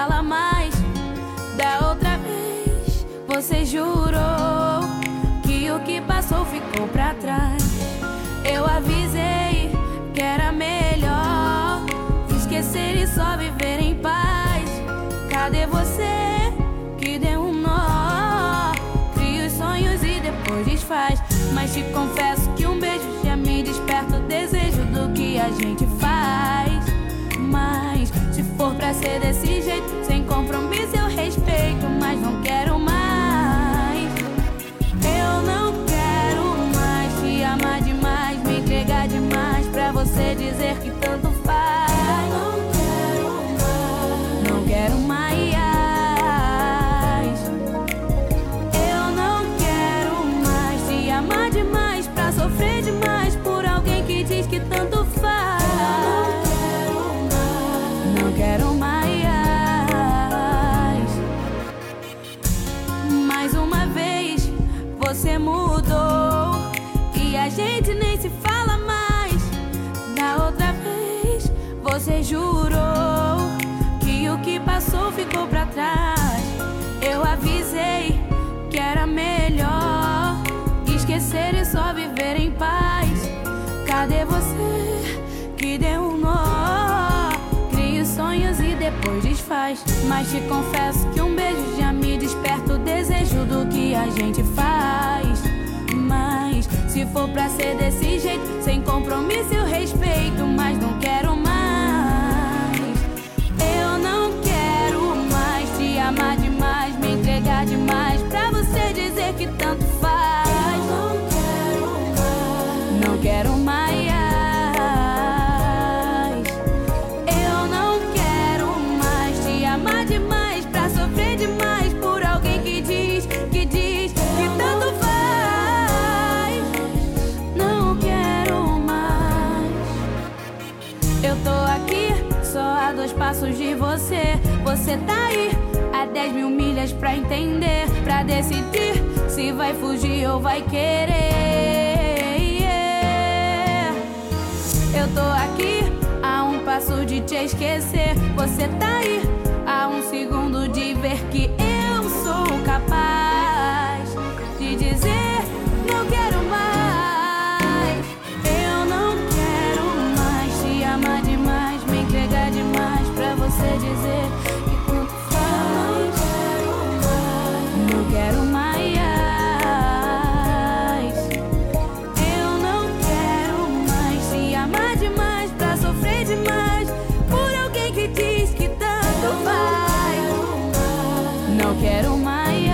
fala mais. Da outra vez, você jurou que o que passou ficou pra trás. Eu avisei que era melhor esquecer e só viver em paz. Cadê você que deu um nó? Cria os sonhos e depois desfaz. Mas te confesso que um beijo já me desperta o desejo do que a gente você dizer que tanto faz. Não quero mais. Eu não quero mais te amar demais pra sofrer demais por alguém que diz que tanto faz. Não quero mais. Mais uma vez você mudou e a gente nem você jurou que o que passou ficou pra trás. Eu avisei que era melhor esquecer e só viver em paz. Cadê você que deu um nó? Cria os sonhos e depois desfaz. Mas te confesso que um beijo já me desperta o desejo do que a gente faz. Mas se for pra ser desse jeito, sem compromisso eu respeito, mas não Eu tô aqui, só a dois passos de você. Você tá aí, a 10 mil milhas pra entender, pra decidir se vai fugir ou vai querer. Eu tô aqui, a um passo de te esquecer. Você tá aí, você dizer que tanto faz. Não quero mais. Eu não quero mais te amar demais pra sofrer demais por alguém que diz que tanto faz. Não quero mais.